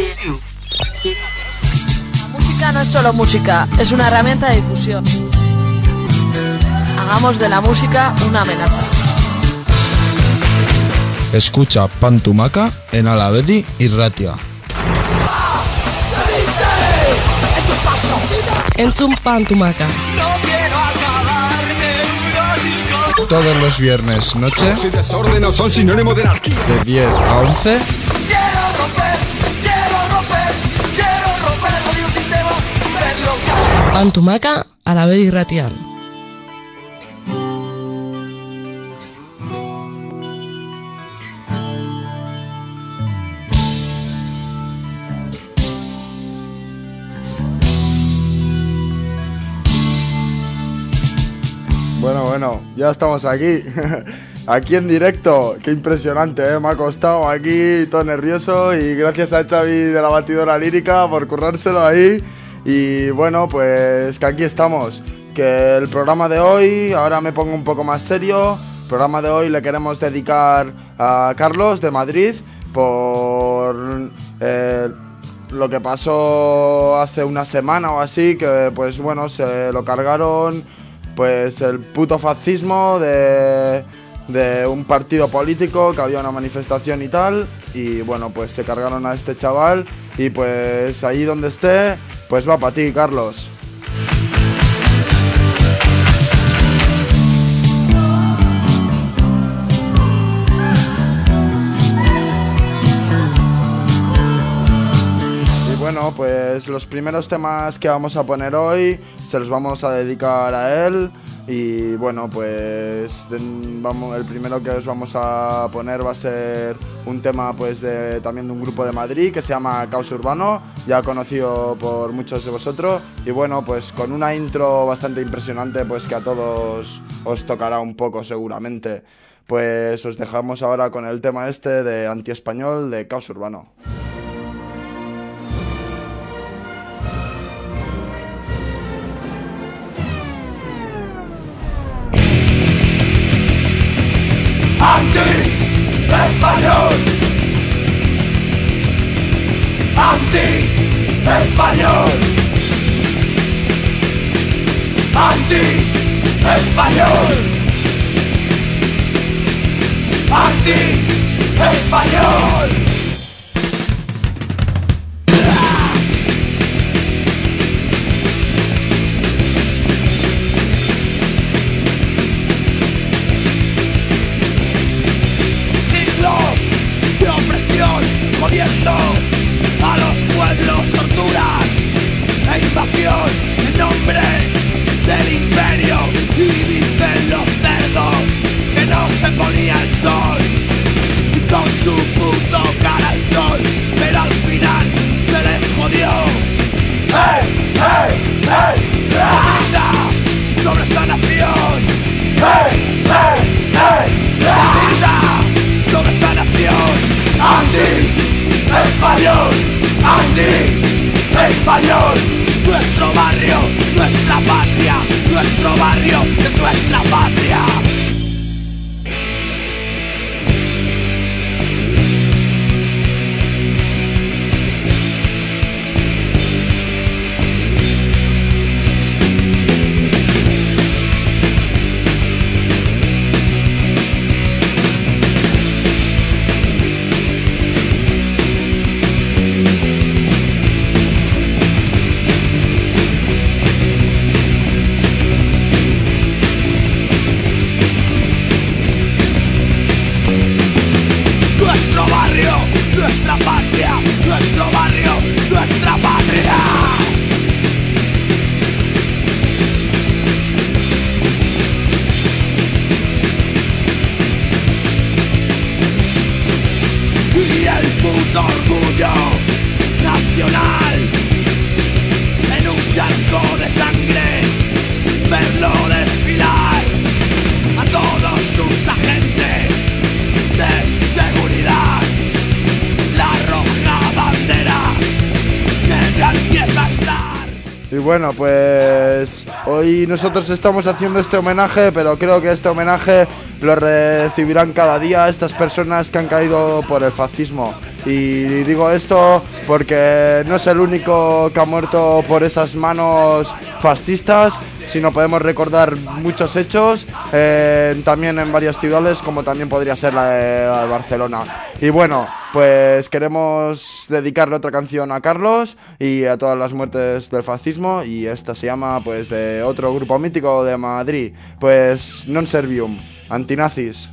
La música no es solo música, es una herramienta de difusión. Hagamos de la música una amenaza. Escucha Pantumaca en Alavedi y Ratia. Entzun Pantumaca. Todos los viernes noche Si desorden son sinónimo de anarquía. de 10 a 11 Pantumaca a la vez irratian. Bueno, bueno, ya estamos aquí. Aquí en directo. Qué impresionante, ¿eh? Me ha costado aquí todo nervioso y gracias a Xavi de la batidora lírica por currárselo ahí. Y bueno, pues que aquí estamos. Que el programa de hoy, ahora me pongo un poco más serio. El programa de hoy le queremos dedicar a Carlos de Madrid por eh, lo que pasó hace una semana o así, que pues bueno, se lo cargaron pues el puto fascismo de, de un partido político, que había una manifestación y tal, y bueno, pues se cargaron a este chaval, y pues ahí donde esté, pues va para ti, Carlos. Pues los primeros temas que vamos a poner hoy se los vamos a dedicar a él. Y bueno, pues vamos, el primero que os vamos a poner va a ser un tema pues de, también de un grupo de Madrid que se llama Caos Urbano, ya conocido por muchos de vosotros. Y bueno, pues con una intro bastante impresionante pues que a todos os tocará un poco seguramente. Pues os dejamos ahora con el tema este de anti-español de Caos Urbano. Anti-español. Anti-español. Anti-español. Anti-español. Los torturas e invasión en nombre del imperio. Y dicen los cerdos que no se ponía el sol y con su puto cara al sol, pero al final se les jodió. ¡Hey, hey, hey! ¡Grita sobre esta nación! ¡Hey, hey, hey! ¡Grita sobre esta nación! ¡Anti-español! ¡Anti-español! Nuestro barrio, nuestra patria, nuestro barrio es nuestra patria. Hoy nosotros estamos haciendo este homenaje, pero creo que este homenaje lo recibirán cada día estas personas que han caído por el fascismo. Y digo esto porque no es el único que ha muerto por esas manos fascistas, sino podemos recordar muchos hechos, eh, también en varias ciudades, como también podría ser la de, Barcelona. Y bueno, pues queremos dedicarle otra canción a Carlos y a todas las muertes del fascismo, y esta se llama pues de otro grupo mítico de Madrid, pues Non Servium, Antinazis.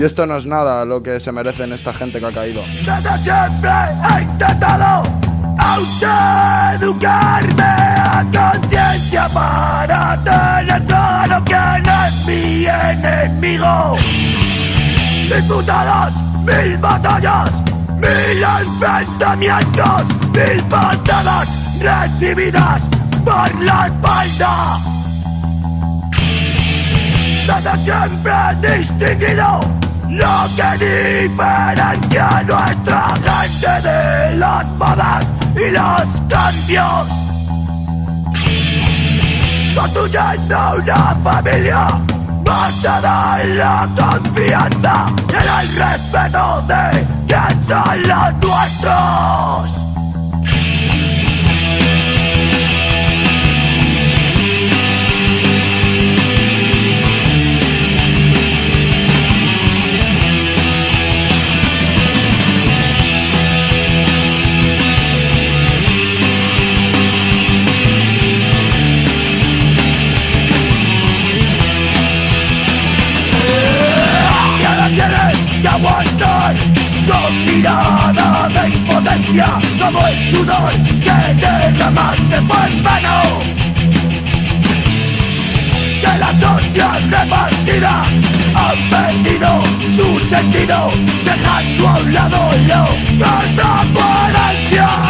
Y esto no es nada lo que se merecen esta gente que ha caído. Desde siempre he intentado autoeducarme a conciencia para tener claro quién es mi enemigo. Disputadas mil batallas, mil enfrentamientos, mil patadas recibidas por la espalda. Desde siempre distinguido lo que diferencia a nuestra gente de las modas y los cambios. Construyendo una familia basada en la confianza y en el respeto de quien son los nuestros. Con de impotencia como el sudor que derramaste por vano. Que las hostias repartidas han perdido su sentido, dejando a un lado que transparencia.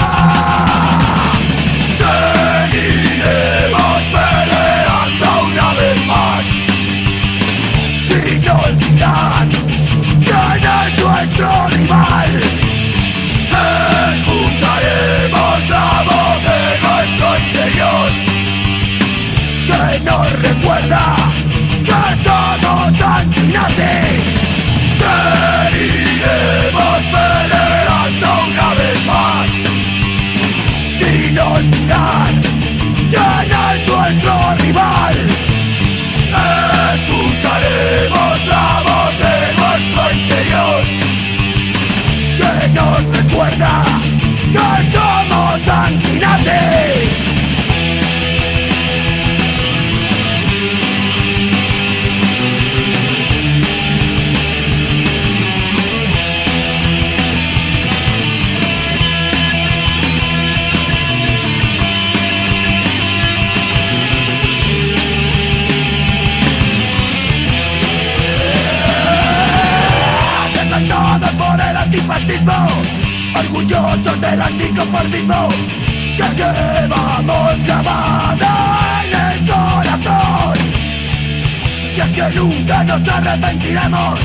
Nos arrepentiremos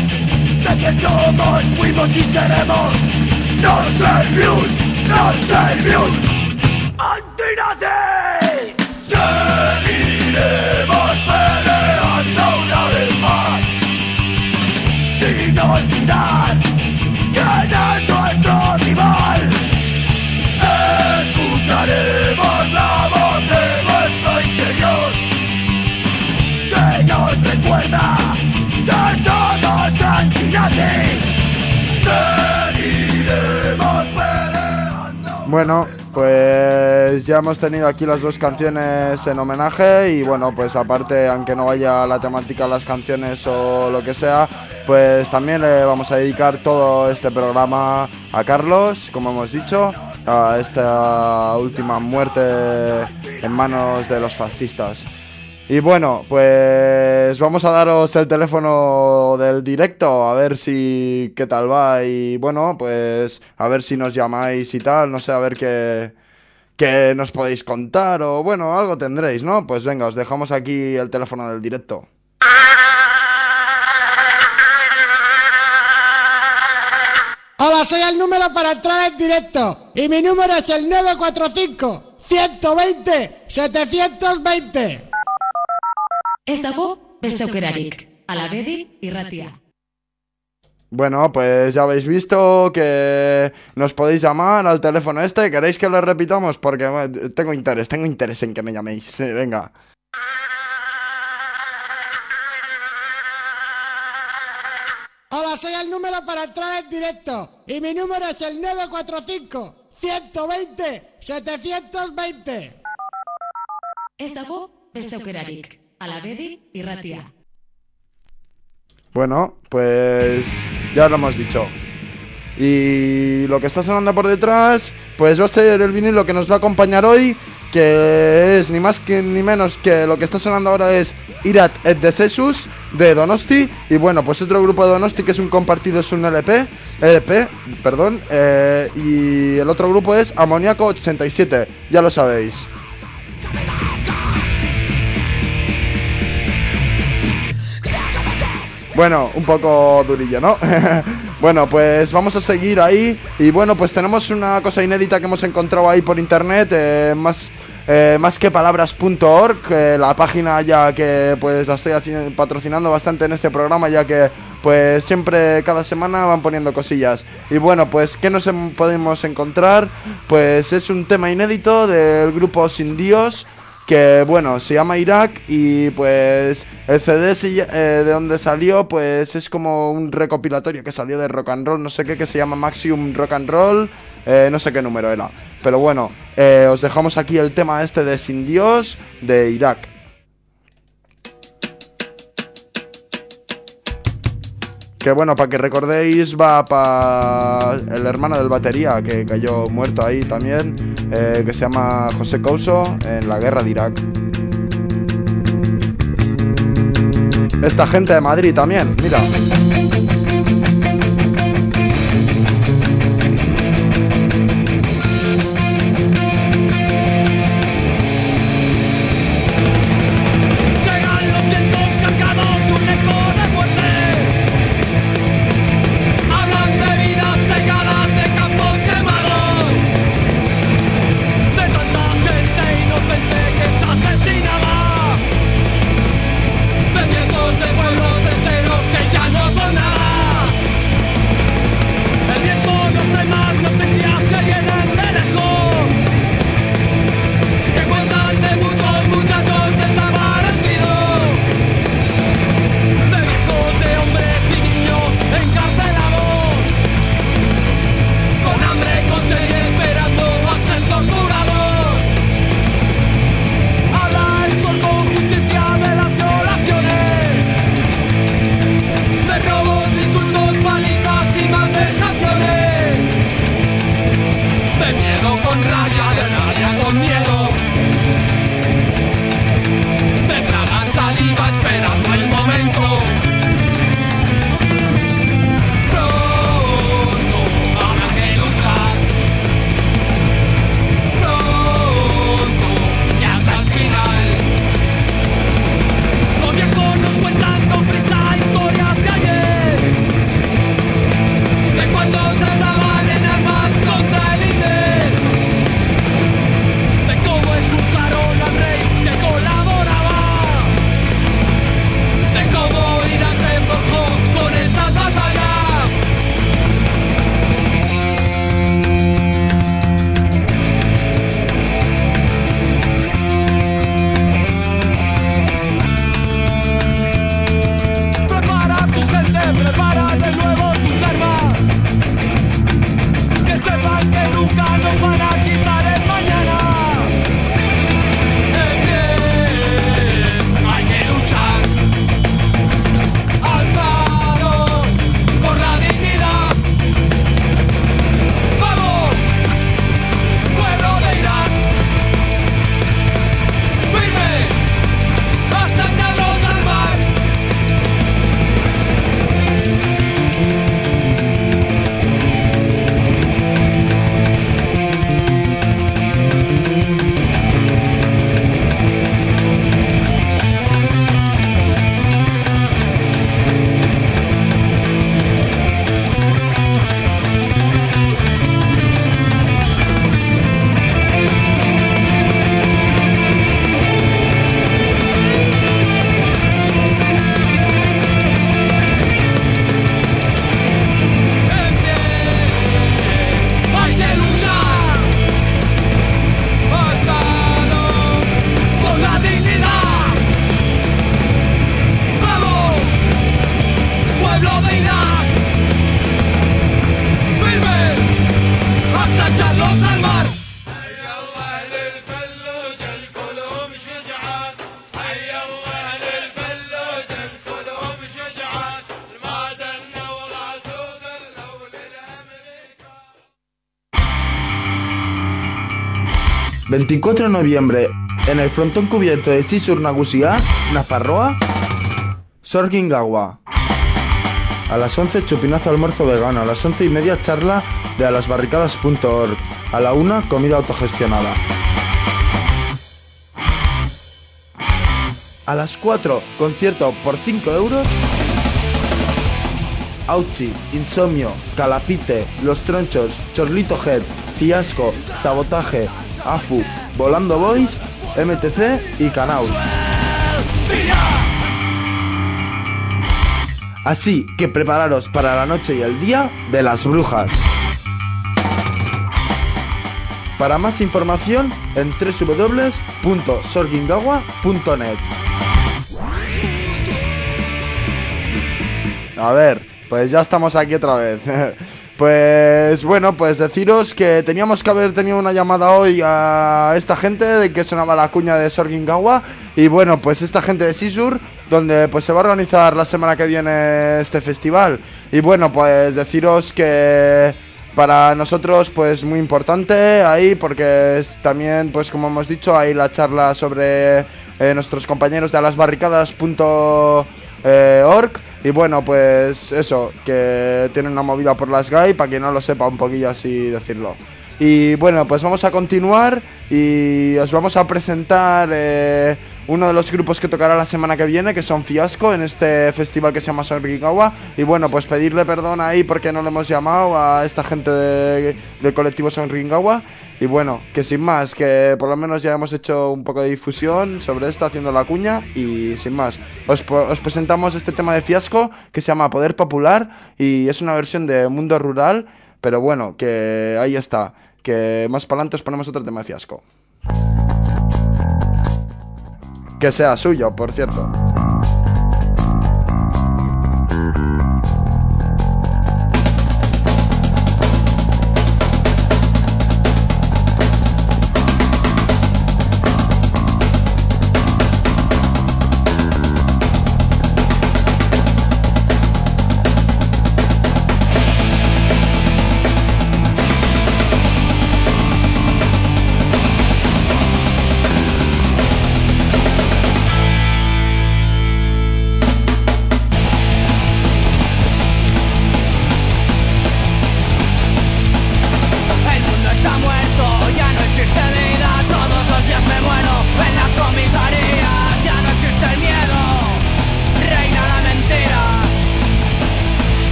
De que somos, fuimos y seremos. No servium, no Antinazi Bueno, pues ya hemos tenido aquí las dos canciones en homenaje y bueno, pues aparte, aunque no vaya la temática de las canciones o lo que sea, pues también le vamos a dedicar todo este programa a Carlos, como hemos dicho, a esta última muerte en manos de los fascistas. Y bueno, pues vamos a daros el teléfono del directo, a ver si qué tal va y bueno, pues a ver si nos llamáis y tal, no sé, a ver qué, qué nos podéis contar o bueno, algo tendréis, ¿no? Pues venga, os dejamos aquí el teléfono del directo. Hola, soy el número para entrar en directo y mi número es el 945 120 720. Esta voz beste aukerarik. Alabedi irratia. Bueno, pues ya habéis visto que nos podéis llamar al teléfono este. ¿Queréis que lo repitamos? Porque tengo interés, tengo interés en que me llaméis. Venga. Hola, soy el número para entrar en directo. Y mi número es el 945 120 720. Ez dago beste aukerarik. Alabedi irratia. Bueno, pues ya lo hemos dicho. Y lo que está sonando por detrás, pues va a ser el vinilo que nos va a acompañar hoy, que es ni más que ni menos que lo que está sonando ahora es Irat et de Sesus de Donosti. Y bueno, pues otro grupo de Donosti que es un compartido, es un LP, LP, perdón. eh, y el otro grupo es Amoníaco 87, ya lo sabéis. Bueno, un poco durillo, ¿no? bueno, pues vamos a seguir ahí. Y bueno, pues tenemos una cosa inédita que hemos encontrado ahí por internet, eh, más, eh, más que palabras.org, eh, la página ya que pues la estoy patrocinando bastante en este programa, ya que pues siempre cada semana van poniendo cosillas. Y bueno, pues ¿qué nos em- podemos encontrar? Pues es un tema inédito del grupo Sin Dios que bueno, se llama Irak y pues el CD eh, de donde salió pues es como un recopilatorio que salió de rock and roll, no sé qué, que se llama Maximum Rock and Roll, eh, no sé qué número era, pero bueno, eh, os dejamos aquí el tema este de Sin Dios de Irak. Que bueno, para que recordéis, va para el hermano del batería que cayó muerto ahí también, eh, que se llama José Couso en la guerra de Irak. Esta gente de Madrid también, mira. 24 de noviembre, en el frontón cubierto de Sisur Nagusia, Nafarroa, Sorgingawa. A las 11 chupinazo almuerzo vegano, a las 11 y media charla de alasbarricadas.org, a la 1 comida autogestionada. A las 4 concierto por 5 euros. Auchi, Insomnio, Calapite, Los Tronchos, Chorlito Head, Fiasco, Sabotaje, AFU, Volando Boys, MTC y Canaus. Así que prepararos para la noche y el día de las brujas. Para más información en www.sorgingawa.net. A ver, pues ya estamos aquí otra vez. Pues bueno, pues deciros que teníamos que haber tenido una llamada hoy a esta gente de que sonaba la cuña de Sorgingawa. Y bueno, pues esta gente de Sisur donde pues se va a organizar la semana que viene este festival. Y bueno, pues deciros que para nosotros pues muy importante ahí porque es también pues como hemos dicho hay la charla sobre eh, nuestros compañeros de alasbarricadas.org y bueno, pues eso, que tienen una movida por las GAI, para quien no lo sepa un poquillo así decirlo. Y bueno, pues vamos a continuar y os vamos a presentar eh, uno de los grupos que tocará la semana que viene, que son Fiasco, en este festival que se llama Sonrigawa. Y bueno, pues pedirle perdón ahí porque no le hemos llamado a esta gente de- del colectivo Sonrigawa. Y bueno, que sin más, que por lo menos ya hemos hecho un poco de difusión sobre esto, haciendo la cuña. Y sin más, os, os presentamos este tema de Fiasco que se llama Poder Popular y es una versión de Mundo Rural. Pero bueno, que ahí está. Que más para adelante os ponemos otro tema de Fiasco. Que sea suyo, por cierto.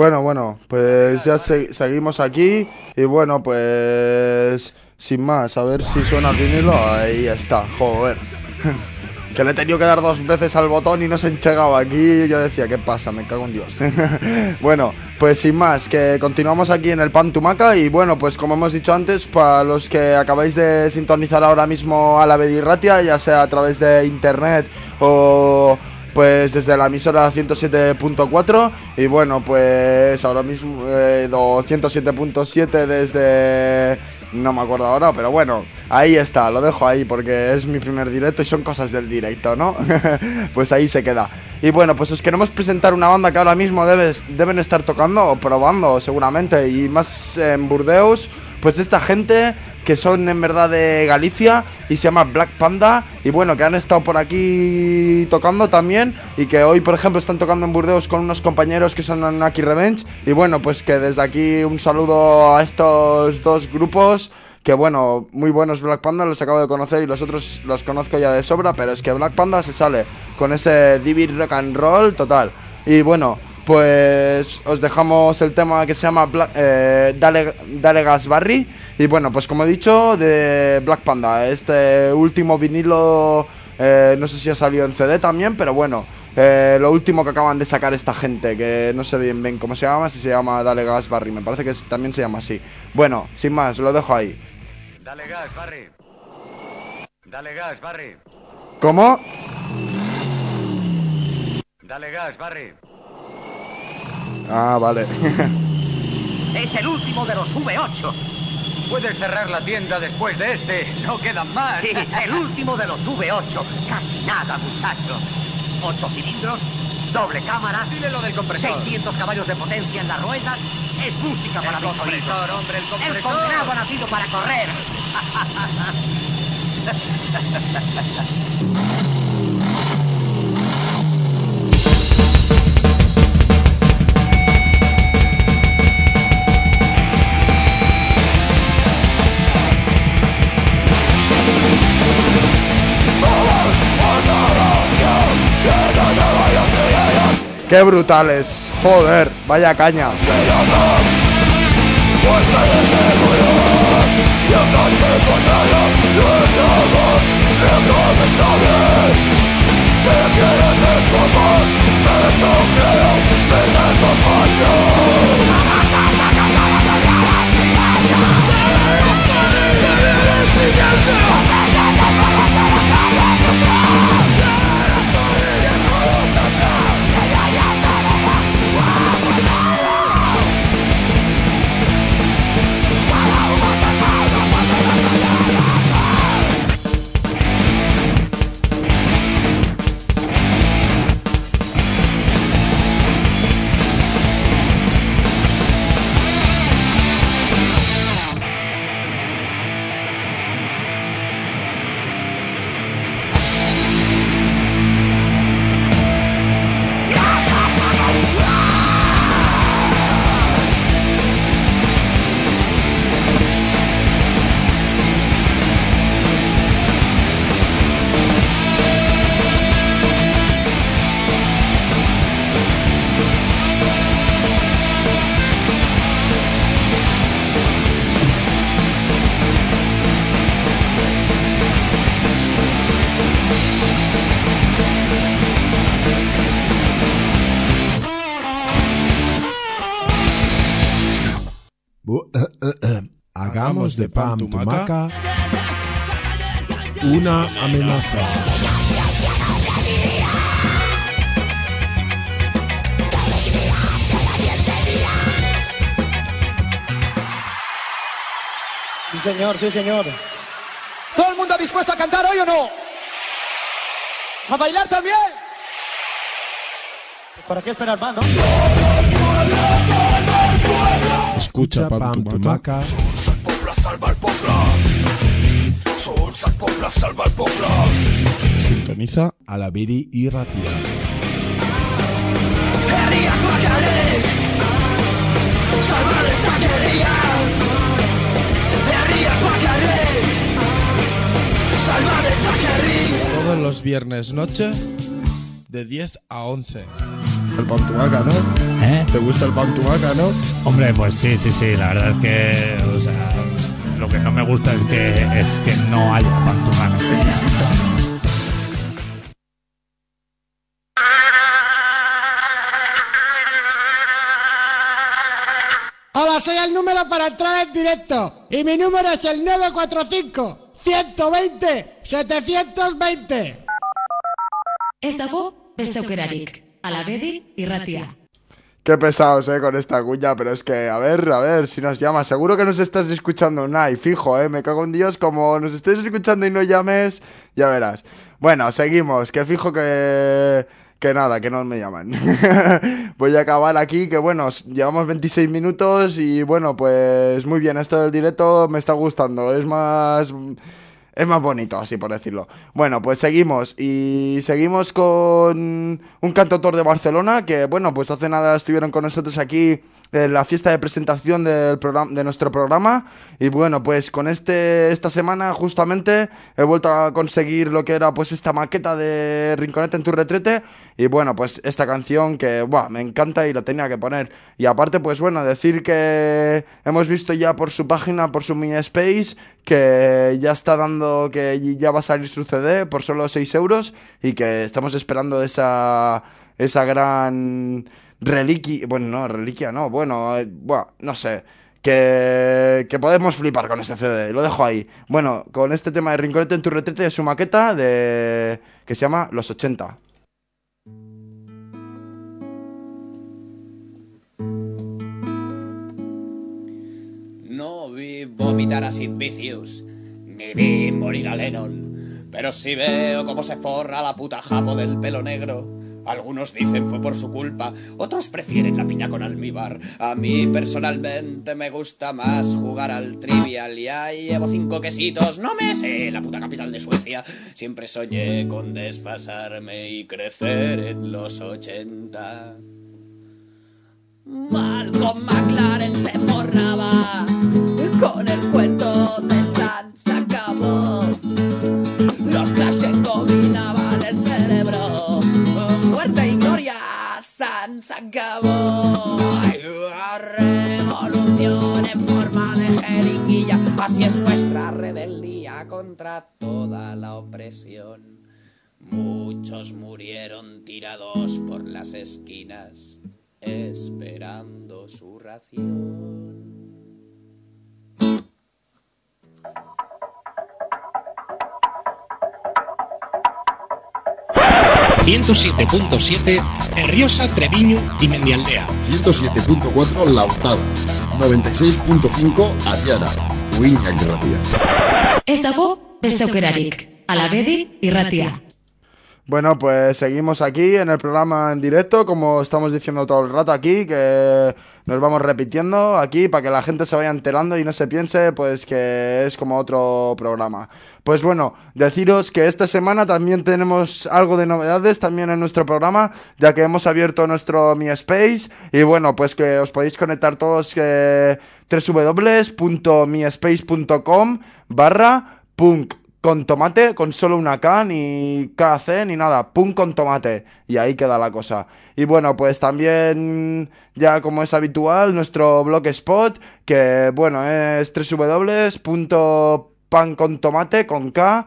Bueno, bueno, pues ya se- seguimos aquí y bueno, pues sin más, a ver si suena vinilo, ahí está, joder. Que le he tenido que dar dos veces al botón y no se ha enchegado aquí. Yo decía, ¿qué pasa? Me cago en Dios. bueno, pues sin más, que continuamos aquí en el Pan Tumaca. Y bueno, pues como hemos dicho antes, para los que acabáis de sintonizar ahora mismo a la Bedirratia, ya sea a través de internet o pues desde la emisora 107.4 y bueno pues ahora mismo eh, lo 107.7 desde no me acuerdo ahora pero bueno ahí está lo dejo ahí porque es mi primer directo y son cosas del directo no pues ahí se queda. Y bueno pues os queremos presentar una banda que ahora mismo deben estar tocando o probando seguramente y más en Burdeos pues esta gente que son en verdad de Galicia y se llama Black Panda y bueno que han estado por aquí tocando también y que hoy por ejemplo están tocando en Burdeos con unos compañeros que son Naki Revenge y bueno pues que desde aquí un saludo a estos dos grupos que bueno, muy buenos Black Panda, los acabo de conocer y los otros los conozco ya de sobra, pero es que Black Panda se sale con ese Divi Rock and Roll total. Y bueno, pues os dejamos el tema que se llama Black- eh, Dale, Dale Gas Barry. Y bueno, pues como he dicho, de Black Panda, este último vinilo, eh, no sé si ha salido en CD también, pero bueno, eh, lo último que acaban de sacar esta gente, que no sé bien, bien cómo se llama, si se llama Dale Gas Barry, me parece que también se llama así. Bueno, sin más, lo dejo ahí. Dale gas, Barry. Dale gas, Barry. ¿Cómo? Dale gas, Barry. Ah, vale. Es el último de los V8. Puedes cerrar la tienda después de este. No quedan más. Sí, el último de los V8. Casi nada, muchacho. Ocho cilindros, doble cámara. Dile lo del compresor. 600 caballos de potencia en las ruedas. Es música para El mis compresor, oídos. hombre, el El compresor. condenado ha nacido para correr. Qué brutales. Joder, vaya caña. Hagamos de Pam Tumaca una amenaza. Sí, señor, sí, señor. ¿Todo el mundo dispuesto a cantar hoy o no? ¿A bailar también? Pues ¿Para qué esperar más, no? Escucha Pam Tumaca sintoniza a la Viri y Ratia. Todos los viernes noche de 10 a 11. El pan tumaca, ¿no? ¿Eh? ¿Te gusta el pan tumaca, no? Hombre, pues sí, sí, sí, la verdad es que, o sea, lo que no me gusta es que, es que no haya pantumaca. Hola, soy el número para entrar en directo. Y mi número es el 945 120 720. Ez dago beste aukerarik. Alabedi irratia. Qué pesados, eh, con esta cuña, pero es que, a ver, a ver, si nos llamas. Seguro que nos estás escuchando, Nay, fijo, eh, me cago en Dios, como nos estés escuchando y no llames, ya verás. Bueno, seguimos, que fijo que... Que nada, que no me llaman. Voy a acabar aquí, que bueno, llevamos 26 minutos y bueno, pues muy bien, esto del directo me está gustando, es más... Es más bonito, así por decirlo. Bueno, pues seguimos. Y seguimos con un cantautor de Barcelona que, bueno, pues hace nada estuvieron con nosotros aquí la fiesta de presentación del programa, de nuestro programa. Y bueno, pues con este esta semana justamente he vuelto a conseguir lo que era pues esta maqueta de Rinconete en tu retrete. Y bueno, pues esta canción que, buah, me encanta y la tenía que poner. Y aparte, pues bueno, decir que hemos visto ya por su página, por su MySpace, que ya está dando, que ya va a salir su CD por solo 6 euros y que estamos esperando esa, esa gran reliquia, bueno, no, reliquia, no, bueno, eh, buah, no sé. Que, que podemos flipar con este CD, lo dejo ahí. Bueno, con este tema de Rinconete en tu retrete de su maqueta de que se llama Los 80. No vi vomitar a Sid Vicious, ni vi morir a Lennon. Pero si veo cómo se forra la puta japo del pelo negro. Algunos dicen fue por su culpa, otros prefieren la piña con almíbar. A mí personalmente me gusta más jugar al trivial. Ya llevo cinco quesitos, no me sé la puta capital de Suecia. Siempre soñé con desfasarme y crecer en los 80. Malcolm McLaren se forraba con el cuento de se acabó. Ay, una revolución en forma de jeringuilla. Así es nuestra rebeldía contra toda la opresión. Muchos murieron tirados por las esquinas, esperando su ración. 107.7 Herriosa, Treviño y Mendialdea. 107.4 Lautaro. 96.5 Ayara. Uiñak Gracia. Ez dago beste aukerarik. Alabedi irratia. Bueno, pues seguimos aquí en el programa en directo, como estamos diciendo todo el rato aquí, que nos vamos repitiendo aquí para que la gente se vaya enterando y no se piense pues que es como otro programa. Pues bueno, deciros que esta semana también tenemos algo de novedades también en nuestro programa, ya que hemos abierto nuestro Mi Space y bueno, pues que os podéis conectar todos eh, www.miespace.com barra punk con tomate, con solo una K, ni KC, ni nada, punk con tomate. Y ahí queda la cosa. Y bueno, pues también, ya como es habitual, nuestro blogspot, que bueno, es www.pancontomate con K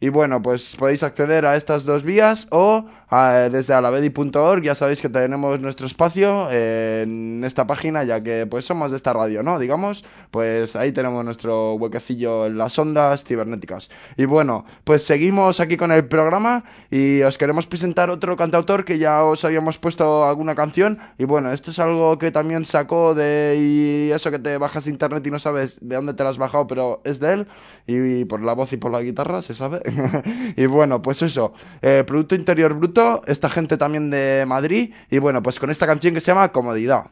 y bueno pues podéis acceder a estas dos vías o a- desde alavedi.org ya sabéis que tenemos nuestro espacio en esta página ya que pues somos de esta radio no digamos pues ahí tenemos nuestro huequecillo en las ondas cibernéticas. Y bueno pues seguimos aquí con el programa y os queremos presentar otro cantautor que ya os habíamos puesto alguna canción. Y bueno esto es algo que también sacó de y eso que te bajas de internet y no sabes de dónde te lo has bajado pero es de él. Y por la voz y por la guitarra, se sabe. y bueno, pues eso, eh, Producto Interior Bruto, esta gente también de Madrid, y bueno, pues con esta canción que se llama Comodidad.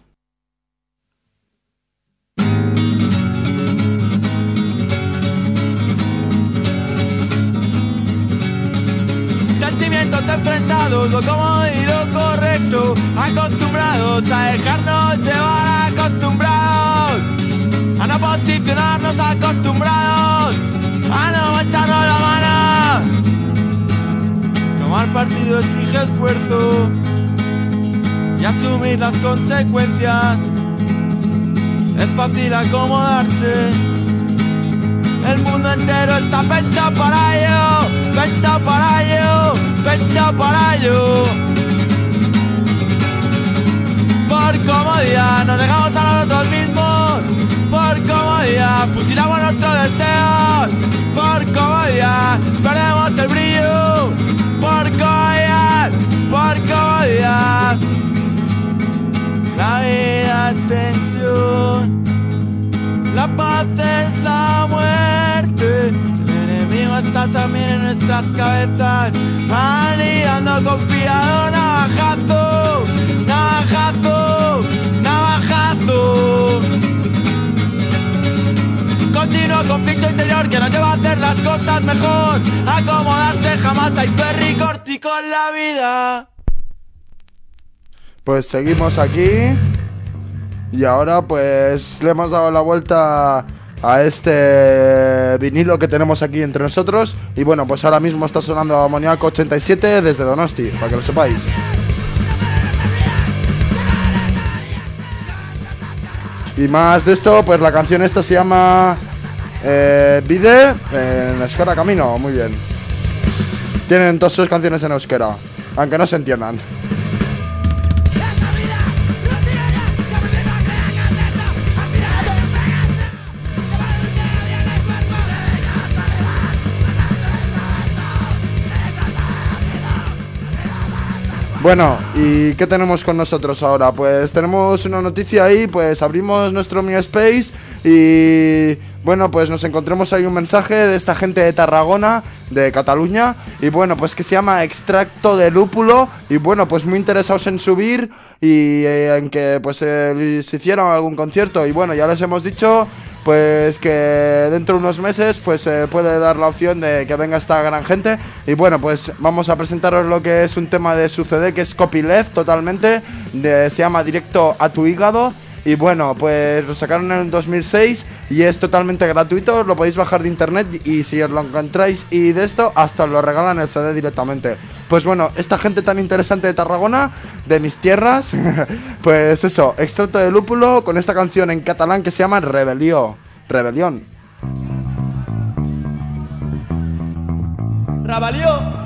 Sentimientos enfrentados, lo cómodo lo correcto, acostumbrados a dejarnos llevar, acostumbrados a no posicionarnos, acostumbrados a no echarnos la mano. Tomar partido exige esfuerzo y asumir las consecuencias. Es fácil acomodarse. El mundo entero está pensado para ello, pensado para ello, pensado para ello. Por comodidad nos dejamos a nosotros mismos. Por comodidad fusilamos nuestros deseos. Por comodidad perdemos el brillo. Comodidad, por comodidad. La vida es tensión. La paz es la muerte. El enemigo está también en nuestras cabezas. Aliando confiado, navajazo, navajazo. Conflicto interior que nos lleva a hacer las cosas mejor. Acomodarse jamás hay ferry cortico en la vida. Pues seguimos aquí. Y ahora pues le hemos dado la vuelta a este vinilo que tenemos aquí entre nosotros. Y bueno, pues ahora mismo está sonando Amoníaco 87 desde Donosti, para que lo sepáis. Y más de esto, pues la canción esta se llama eh, Vide en Euskera Camino, muy bien. Tienen todas sus canciones en euskera, aunque no se entiendan. Bueno, ¿y qué tenemos con nosotros ahora? Pues tenemos una noticia ahí, pues abrimos nuestro MySpace y bueno, pues nos encontramos ahí un mensaje de esta gente de Tarragona, de Cataluña, y bueno, pues que se llama Extracto de Lúpulo, y bueno, pues muy interesados en subir y eh, en que pues eh, se hiciera algún concierto, y bueno, ya les hemos dicho pues que dentro de unos meses pues se puede dar la opción de que venga esta gran gente. Y bueno pues vamos a presentaros lo que es un tema de su CD que es copyleft totalmente de- se llama directo a tu hígado y bueno pues lo sacaron en el 2006 y es totalmente gratuito lo podéis bajar de internet y si os lo encontráis y de esto hasta os lo regalan el CD directamente pues bueno esta gente tan interesante de Tarragona de mis tierras pues eso extracto de lúpulo con esta canción en catalán que se llama Rebelió Rebelión Rabalió.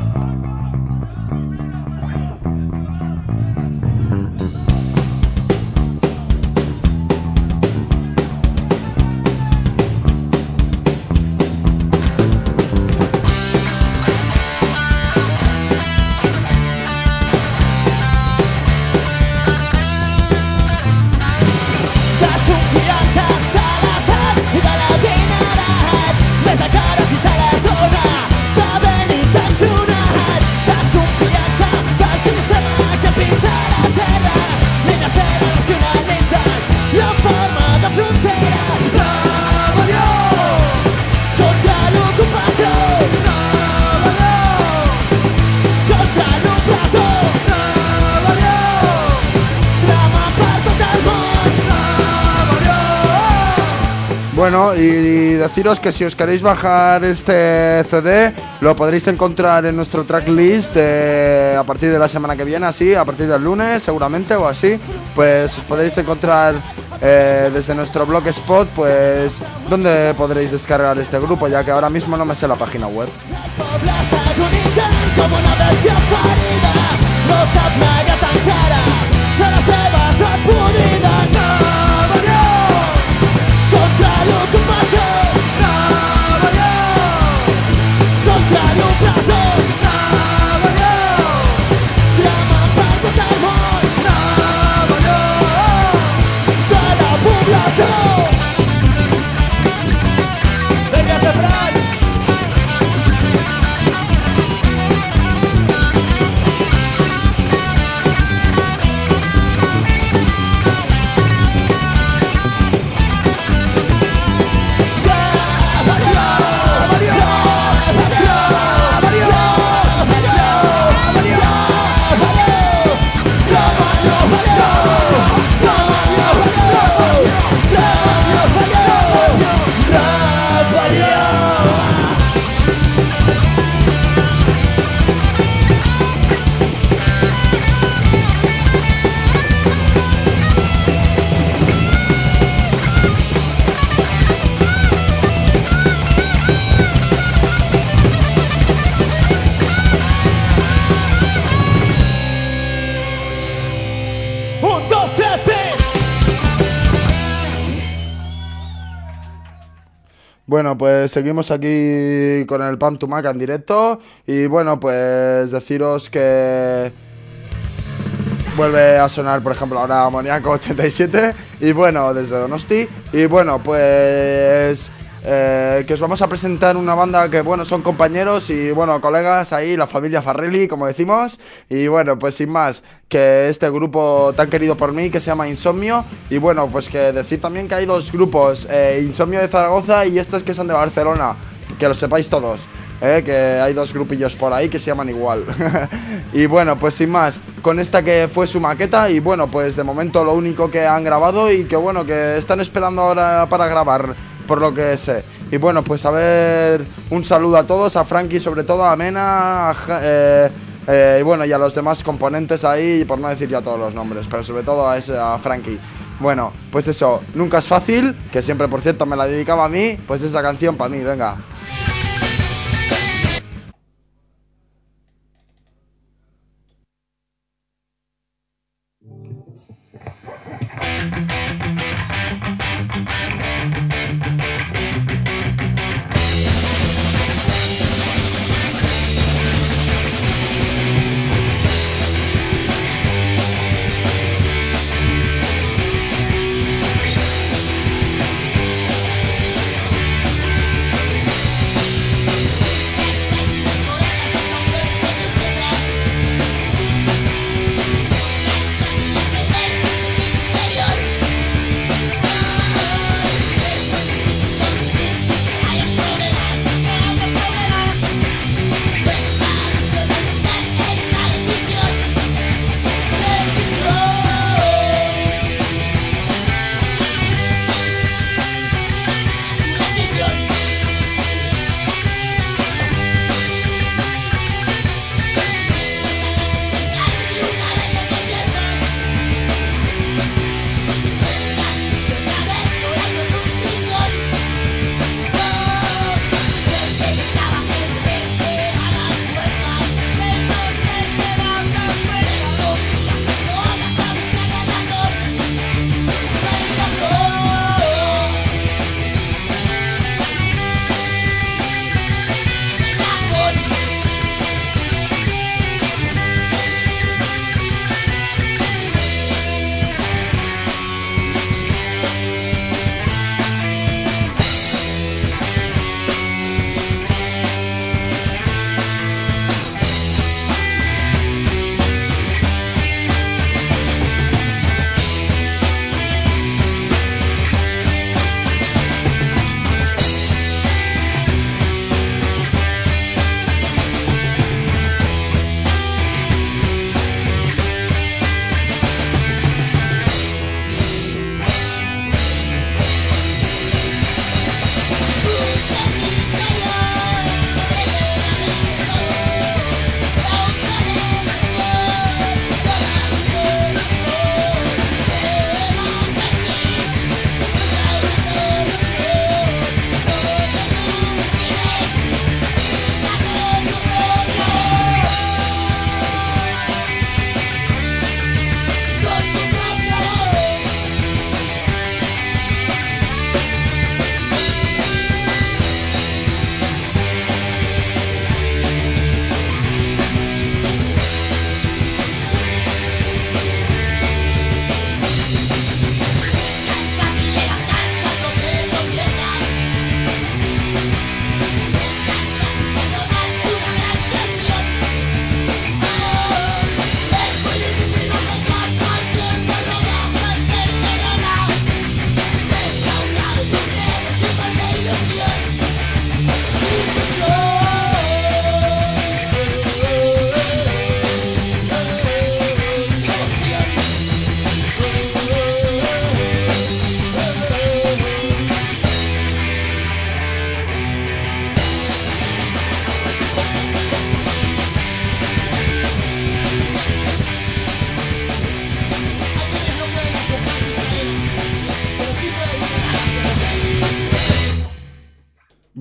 Bueno, y deciros que si os queréis bajar este CD, lo podréis encontrar en nuestro tracklist de- a partir de la semana que viene, así, a partir del lunes seguramente o así. Pues os podréis encontrar eh, desde nuestro blogspot, pues, donde podréis descargar este grupo, ya que ahora mismo no me sé la página web. Bueno, pues seguimos aquí con el Pan Tumaca en directo. Y bueno, pues deciros que vuelve a sonar, por ejemplo, ahora Amoníaco 87. Y bueno, desde Donosti. Y bueno, pues. Eh, que os vamos a presentar una banda que, bueno, son compañeros y, bueno, colegas ahí, la familia Farrelly, como decimos. Y bueno, pues sin más, que este grupo tan querido por mí, que se llama Insomnio. Y bueno, pues que decir también que hay dos grupos, eh, Insomnio de Zaragoza y estos que son de Barcelona. Que lo sepáis todos. eh, que hay dos grupillos por ahí que se llaman igual. y bueno, pues sin más, con esta que fue su maqueta y bueno, pues de momento lo único que han grabado y que bueno, que están esperando ahora para grabar, por lo que sé. Y bueno, pues a ver, un saludo a todos, a Frankie sobre todo, a Mena, a eh, eh, y bueno, y a los demás componentes ahí, por no decir ya todos los nombres, pero sobre todo a, ese, a Frankie. Bueno, pues eso, nunca es fácil, que siempre por cierto me la dedicaba a mí, pues esa canción para mí, venga.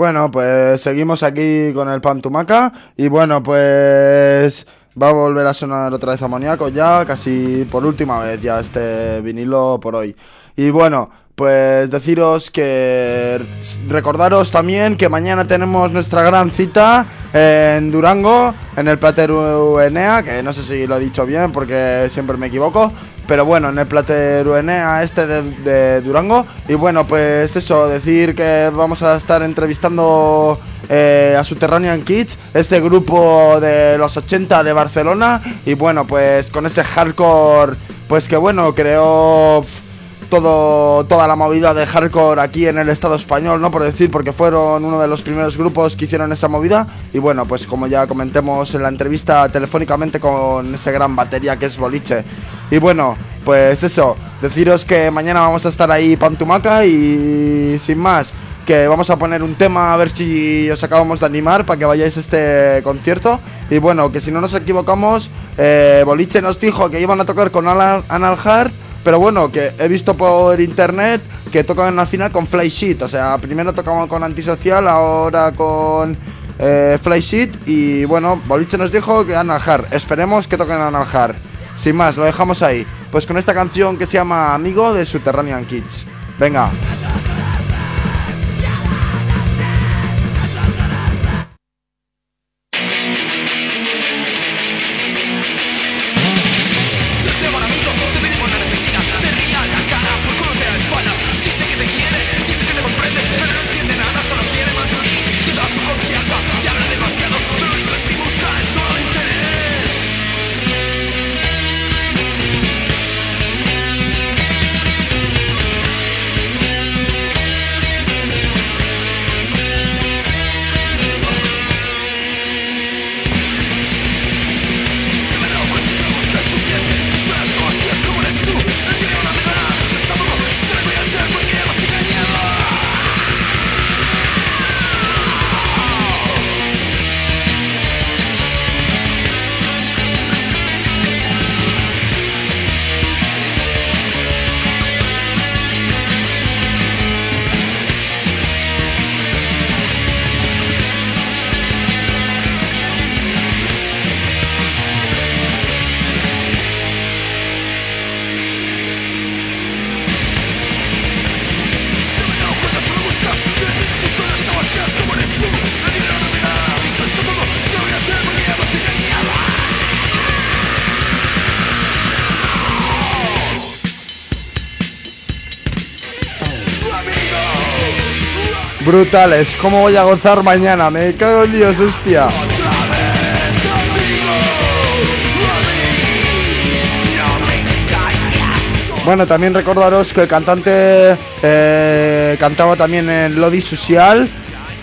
Bueno, pues seguimos aquí con el Pantumaca y bueno, pues va a volver a sonar otra vez amoníaco ya, casi por última vez ya este vinilo por hoy. Y bueno, pues deciros que recordaros también que mañana tenemos nuestra gran cita en Durango, en el Plateru Enea, que no sé si lo he dicho bien porque siempre me equivoco, pero bueno, en el Plateru Enea este de, Durango. Y bueno, pues eso, decir que vamos a estar entrevistando eh, a Subterranean Kids, este grupo de los 80 de Barcelona. Y bueno, pues con ese hardcore, pues que bueno, creó todo, toda la movida de hardcore aquí en el Estado español, ¿no? Por decir, porque fueron uno de los primeros grupos que hicieron esa movida. Y bueno, pues como ya comentemos en la entrevista telefónicamente con ese gran batería que es Boliche. Y bueno, pues eso, deciros que mañana vamos a estar ahí Pantumaca y sin más, que vamos a poner un tema a ver si os acabamos de animar para que vayáis a este concierto. Y bueno, que si no nos equivocamos, eh, Boliche nos dijo que iban a tocar con Anal, Anal pero bueno, que he visto por internet que tocan al final con Fly Sheet. O sea, primero tocaban con Antisocial, ahora con eh, Fly Sheet. Y bueno, Boliche nos dijo que Anal. Esperemos que toquen Anal. Sin más, lo dejamos ahí. Pues con esta canción que se llama Amigo de Subterranean Kids. Venga. Brutales, ¿cómo voy a gozar mañana? Me cago en Dios, hostia. Bueno, también recordaros que el cantante eh, cantaba también en Lodi Social,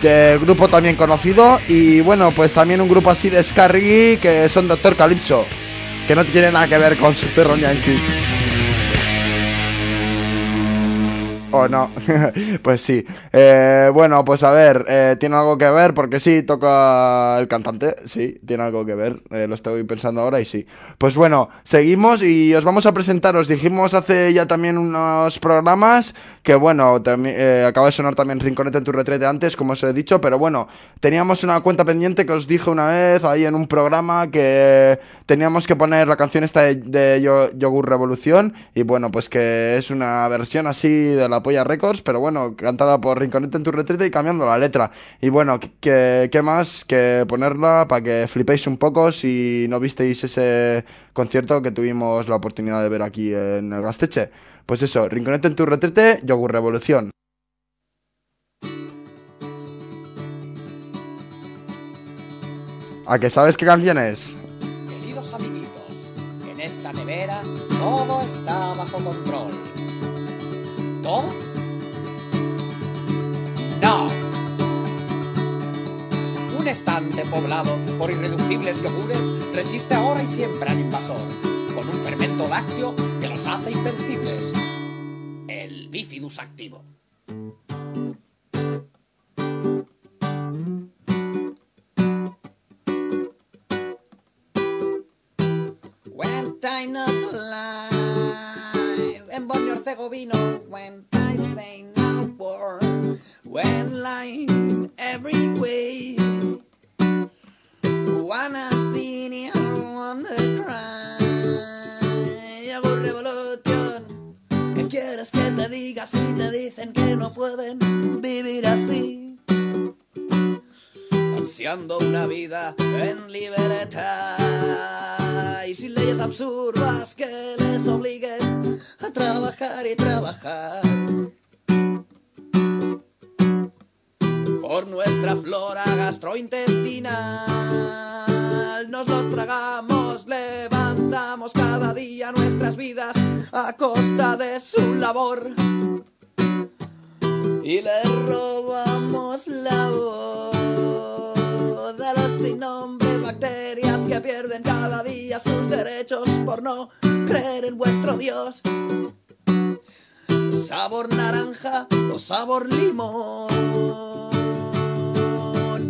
que grupo también conocido, y bueno, pues también un grupo así de Scarry que son Doctor Calypso, que no tiene nada que ver con Subterranean Kids. ¿O no? pues sí. Eh, bueno, pues a ver, eh, tiene algo que ver porque sí, toca el cantante, sí, tiene algo que ver, eh, lo estoy pensando ahora y sí. Pues bueno, seguimos y os vamos a presentar, os dijimos hace ya también unos programas que bueno, acaba de sonar también Rinconete en tu retrete antes, como os he dicho, pero bueno, teníamos una cuenta pendiente que os dije una vez ahí en un programa que teníamos que poner la canción esta de, de Yo- Yogur Revolución y bueno, pues que es una versión así de la Polla Records, pero bueno, cantada por Rinconete en tu retrete y cambiando la letra. Y bueno, ¿qué, qué más que ponerla para que flipéis un poco si no visteis ese concierto que tuvimos la oportunidad de ver aquí en el Gasteche? Pues eso, Rinconete en tu retrete, Yogur Revolución. ¿A que sabes qué canción es? Queridos amiguitos, en esta nevera todo está bajo control. No. Un estante poblado por irreductibles yogures resiste ahora y siempre al invasor, con un fermento lácteo que los hace invencibles. El bifidus activo. When alive Herzegovina, when I say no war, when line every way, wanna see ni wanna cry, hago revolución, que quiero quieres que te diga si te dicen que no pueden vivir así? Una vida en libertad y sin leyes absurdas que les obliguen a trabajar y trabajar. Por nuestra flora gastrointestinal nos los tragamos, levantamos cada día nuestras vidas a costa de su labor. Y le robamos la voz a los sin nombre bacterias que pierden cada día sus derechos por no creer en vuestro Dios. Sabor naranja o sabor limón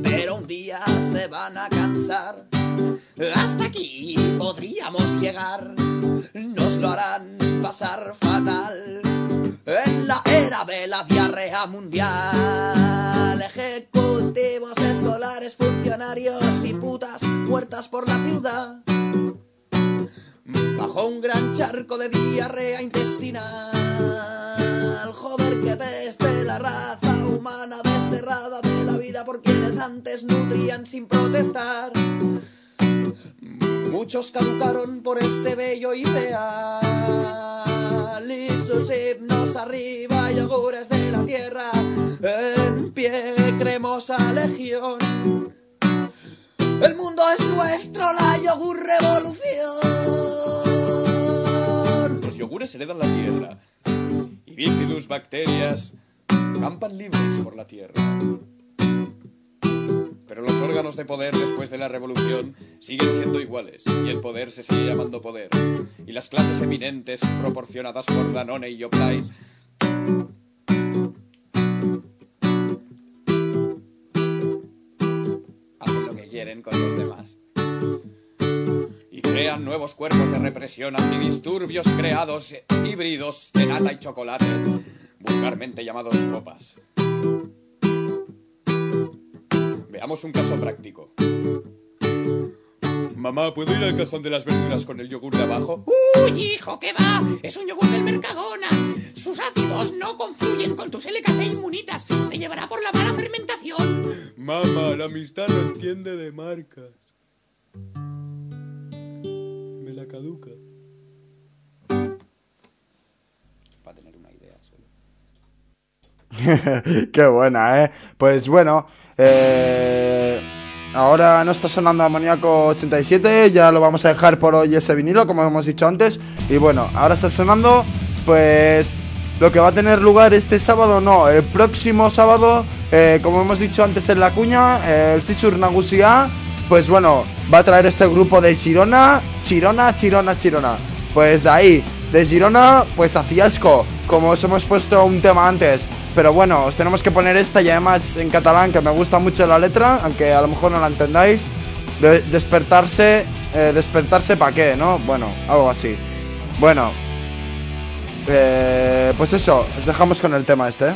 pero un día se van a cansar. Hasta aquí podríamos llegar, nos lo harán pasar fatal. En la era de la diarrea mundial, ejecutivos escolares, funcionarios y putas muertas por la ciudad. Bajo un gran charco de diarrea intestinal, joder que peste la raza humana desterrada de la vida por quienes antes nutrían sin protestar. Muchos caducaron por este bello ideal y sus himnos arriba, yogures de la tierra, en pie, cremosa legión. El mundo es nuestro, la yogur revolución. Los yogures heredan la tierra y bifidus bacterias campan libres por la tierra. Pero los órganos de poder después de la revolución siguen siendo iguales y el poder se sigue llamando poder. Y las clases eminentes proporcionadas por Danone y Yoplait hacen lo que quieren con los demás. Y crean nuevos cuerpos de represión antidisturbios creados híbridos de nata y chocolate, vulgarmente llamados copas. Veamos un caso práctico. Mamá, ¿puedo ir al cajón de las verduras con el yogur de abajo? ¡Uy, hijo, qué va! Es un yogur del Mercadona. Sus ácidos no confluyen con tus LKC inmunitas. Te llevará por la mala fermentación. Mamá, la amistad no entiende de marcas. Me la caduca. Qué buena, ¿eh? Pues bueno, eh, ahora no está sonando Amoníaco 87, ya lo vamos a dejar por hoy ese vinilo, como hemos dicho antes. Y bueno, ahora está sonando, pues lo que va a tener lugar este sábado, no, el próximo sábado, eh, como hemos dicho antes en la cuña, el Sisur Nagusia, pues bueno, va a traer este grupo de Girona, Chirona, Chirona, Chirona. Pues de ahí, de Girona, pues a Fiasco, como os hemos puesto un tema antes. Pero bueno, os tenemos que poner esta y además en catalán, que me gusta mucho la letra, aunque a lo mejor no la entendáis. De- despertarse, eh, despertarse para qué, ¿no? Bueno, algo así. Bueno, eh, pues eso, os dejamos con el tema este.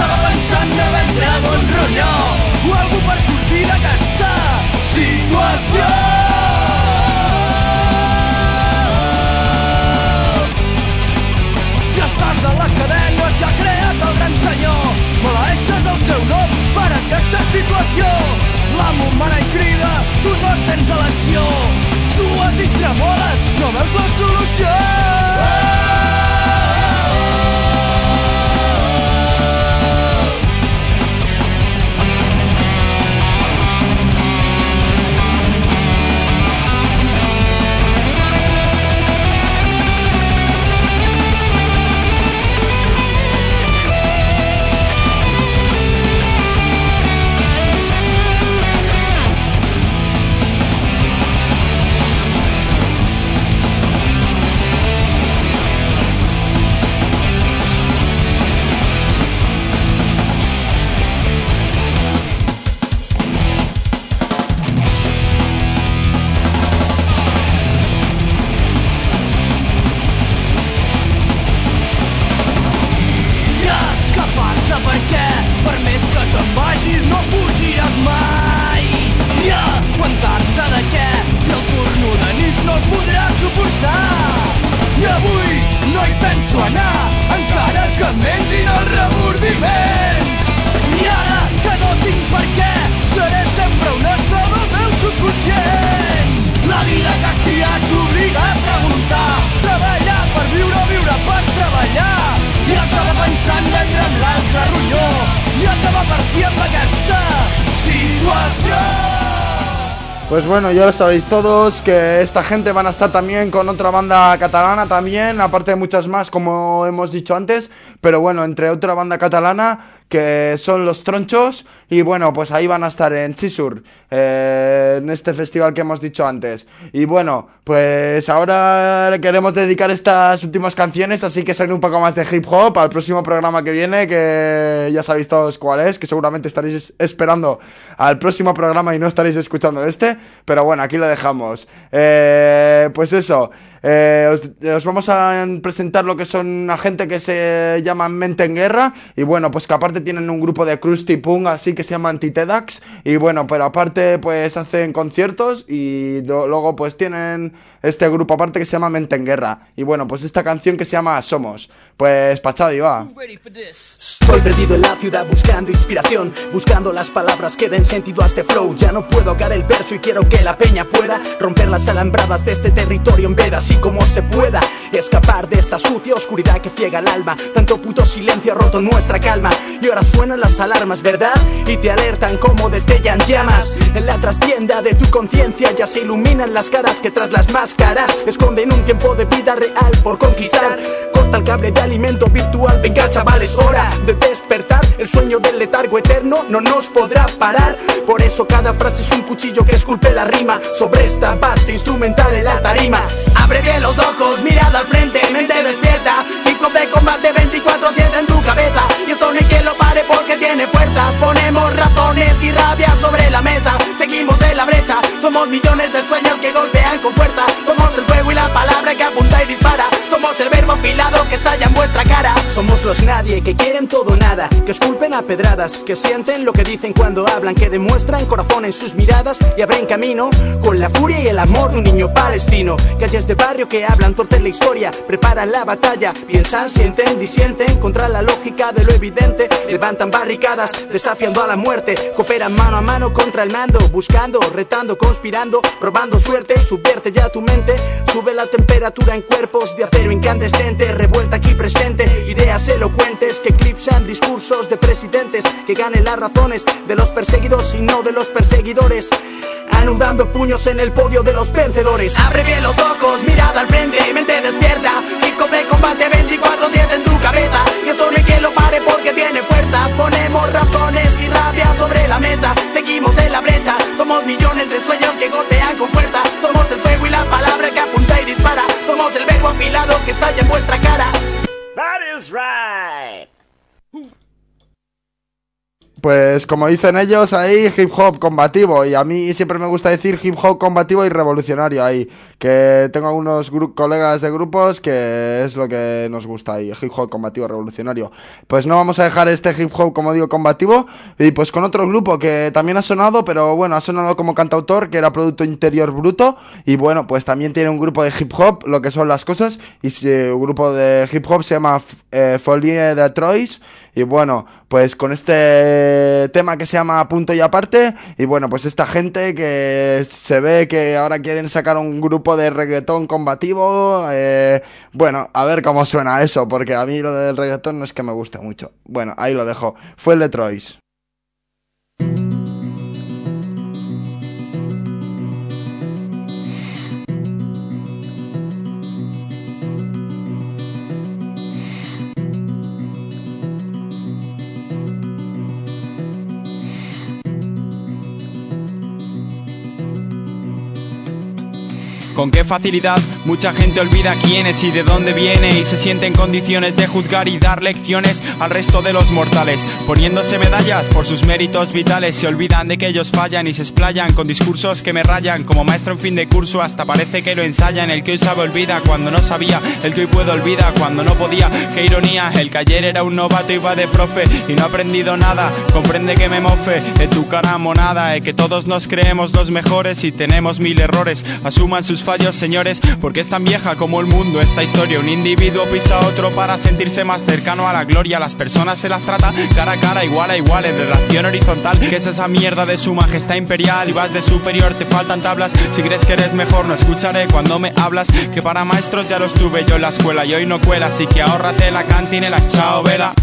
Estava pensant de vendre un ronyó o algú per sortir d'aquesta situació. Ja estàs a la cadena que ha creat el gran senyor. Maleeixes el seu nom per aquesta situació. L'amo mana i crida, tu no tens elecció. Sues i tremoles, no veus la solució. Pues bueno, ya lo sabéis todos que esta gente van a estar también con otra banda catalana también, aparte de muchas más como hemos dicho antes, pero bueno, entre otra banda catalana que son Los Tronchos y bueno, pues ahí van a estar en Chisur, eh, en este festival que hemos dicho antes. Y bueno, pues ahora queremos dedicar estas últimas canciones, así que son un poco más de hip hop al próximo programa que viene, que ya sabéis todos cuál es, que seguramente estaréis esperando al próximo programa y no estaréis escuchando este, pero bueno, aquí lo dejamos. Eh, pues eso. Eh, os, os vamos a presentar lo que son una gente que se llama Mente en Guerra. Y bueno, pues que aparte tienen un grupo de crusty punk así que se llama Antitedax. Y bueno, pero aparte pues hacen conciertos y luego pues tienen este grupo aparte que se llama Mente en Guerra. Y bueno, pues esta canción que se llama Somos, pues Pachadi va. Estoy perdido en la ciudad buscando inspiración, buscando las palabras que den sentido a este flow. Ya no puedo ahogar el verso y quiero que la peña pueda romper las alambradas de este territorio en veda, así como se pueda. Escapar de esta sucia oscuridad que ciega el alma. Tanto puto silencio ha roto nuestra calma. Y ahora suenan las alarmas, ¿verdad? Y te alertan como destellan llamas. En la trastienda de tu conciencia ya se iluminan las caras que tras las máscaras esconden un tiempo de vida real por conquistar. Corta el cable de alimento virtual, venga chavales, hora de despertar. El sueño del letargo eterno no nos podrá parar. Por eso cada frase es un cuchillo que esculpe la rima sobre esta base instrumental en la tarima. Abre bien los ojos, mirada al frente, mente despierta. Hip de combate 24-7 en tu cabeza. Y esto no hay quien lo pare porque tiene fuerza. Ponemos razones y rabia sobre la mesa. Seguimos en la brecha. Somos millones de sueños que golpean con fuerza. Somos el fuego y la palabra que apunta y dispara. Somos el verbo afilado que estalla en vuestra cara. Somos los nadie que quieren todo nada. Que esculpen a pedradas. Que sienten lo que dicen cuando hablan. Que demuestran corazón en sus miradas y abren camino con la furia y el amor de un niño palestino. Calles de barrio que hablan, torcen la historia, preparan la batalla, piensan, sienten, disienten contra la lógica de lo evidente. Levantan barricadas, desafiando a la muerte, cooperan mano a mano contra el mando, buscando, retando, conspirando, probando suerte, subvierte ya tu mente, sube la temperatura en cuerpos de acero incandescente, revuelta aquí presente, ideas elocuentes que eclipsan discursos de presidentes, que ganen las razones de los perseguidos y no de los perseguidores. Anudando puños en el podio de los vencedores. Abre bien los ojos, mirada al frente, mente despierta. Hip de combate 24-7 en tu cabeza. Y esto no hay lo pare porque tiene fuerza. Ponemos razones y rabia sobre la mesa. Seguimos en la brecha. Somos millones de sueños que golpean con fuerza. Somos el fuego y la palabra que apunta y dispara. Somos el verbo afilado que estalla en vuestra cara. was right. Who? Pues como dicen ellos ahí, hip hop combativo. Y a mí siempre me gusta decir hip hop combativo y revolucionario ahí. Que tengo algunos colegas de grupos que es lo que nos gusta ahí, hip hop combativo revolucionario. Pues no vamos a dejar este hip hop, como digo, combativo. Y pues con otro grupo que también ha sonado, pero bueno, ha sonado como cantautor, que era Producto Interior Bruto. Y bueno, pues también tiene un grupo de hip hop, lo que son las cosas. Y un grupo de hip hop se llama eh, Folie de Troyes. Y bueno, pues con este tema que se llama Punto y Aparte, y bueno, pues esta gente que se ve que ahora quieren sacar un grupo de reggaetón combativo, eh, bueno, a ver cómo suena eso, porque a mí lo del reggaetón no es que me guste mucho. Bueno, ahí lo dejo. Fue el de Troyes. Con qué facilidad mucha gente olvida quién es y de dónde viene y se siente en condiciones de juzgar y dar lecciones al resto de los mortales. Poniéndose medallas por sus méritos vitales, se olvidan de que ellos fallan y se explayan con discursos que me rayan. Como maestro en fin de curso, hasta parece que lo ensayan. El que hoy sabe olvida cuando no sabía, el que hoy puede olvida cuando no podía. Qué ironía, el que ayer era un novato y va de profe y no ha aprendido nada. Comprende que me mofe de tu cara monada, eh, que todos nos creemos los mejores y tenemos mil errores. Asuman sus fallos, señores, porque es tan vieja como el mundo esta historia. Un individuo pisa a otro para sentirse más cercano a la gloria. Las personas se las trata cara a cara, igual a igual, en relación horizontal. Que es esa mierda de su majestad imperial? Si vas de superior, te faltan tablas. Si crees que eres mejor, no escucharé cuando me hablas. Que para maestros ya los tuve yo en la escuela y hoy no cuela. Así que ahórrate la cantinela, chao, vela.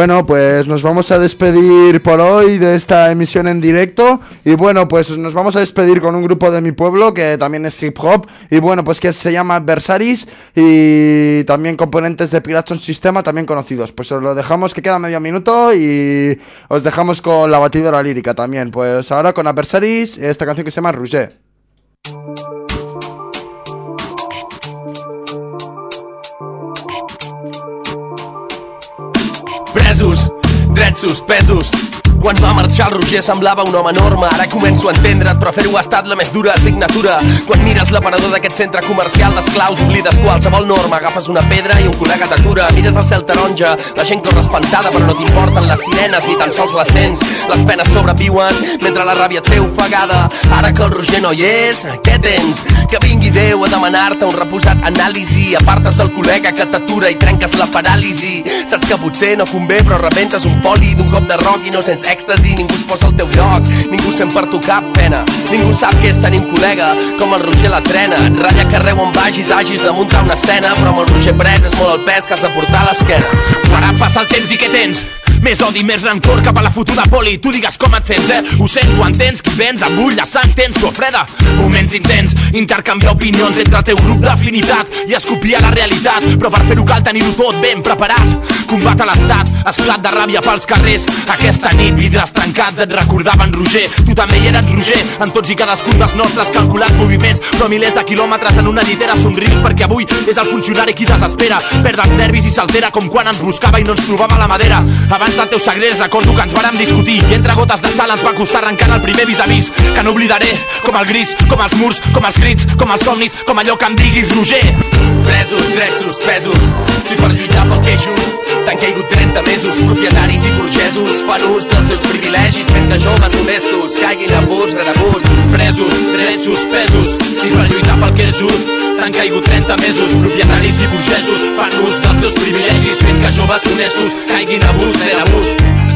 Bueno, pues nos vamos a despedir por hoy de esta emisión en directo. Y bueno, pues nos vamos a despedir con un grupo de mi pueblo que también es hip hop. Y bueno, pues que se llama Adversaries y también componentes de Piratson Sistema, también conocidos. Pues os lo dejamos que queda medio minuto y os dejamos con la batidora lírica también. Pues ahora con Adversaries, esta canción que se llama Rouget. Presos, drets suspesos. Quan va marxar el Roger semblava un home enorme. Ara començo a entendre't, però fer-ho ha estat la més dura assignatura. Quan mires l'aparador d'aquest centre comercial d'esclaus, oblides qualsevol norma. Agafes una pedra i un col·lega t'atura. Mires el cel taronja, la gent corre espantada, però no t'importen les sirenes ni tan sols les sents. Les penes sobreviuen mentre la ràbia té ofegada. Ara que el Roger no hi és, què tens? Que vingui Déu a demanar-te un reposat anàlisi. Apartes el col·lega que t'atura i trenques la paràlisi. Saps que potser no convé, però rebentes un poli d'un cop de rock i no sents èxtasi, ningú es posa al teu lloc, ningú sent per tu cap pena, ningú sap què és tenir col·lega, com el Roger la trena, et ratlla carrer on vagis, hagis de muntar una escena, però amb el Roger pres és molt el pes que has de portar a l'esquena. Ara passa el temps i què tens? Més odi, més rancor cap a la futura poli. Tu digues com et sents, eh? Ho sents, ho entens? Qui vens? Amull, la sang, tens, o freda Moments intens, intercanviar opinions entre el teu grup d'afinitat i escopir a la realitat. Però per fer-ho cal tenir-ho tot ben preparat. Combat a l'estat, esclat de ràbia pels carrers. Aquesta nit, vidres trencats et recordaven Roger. Tu també hi eres Roger, en tots i cadascun dels nostres calculats moviments. Però milers de quilòmetres en una llitera somrius perquè avui és el funcionari qui desespera. Perd els nervis i s'altera com quan ens buscava i no ens trobava la madera. Abans del teu segrest recordo que ens vàrem discutir i entre gotes de sal ens va costar arrencar el primer vis a vis que no oblidaré com el gris, com els murs, com els crits, com els somnis, com allò que em diguis Roger. Presos, drets suspesos, si per lluitar pel que just t'han caigut 30 mesos, propietaris i burgesos fan ús dels seus privilegis. Fent que joves honestos caiguin a bus rere bus. Presos, drets suspesos, si per lluitar pel que és just t'han caigut 30 mesos, propietaris i burgesos fan ús dels seus privilegis. Fent que joves honestos caiguin a bus rere bus.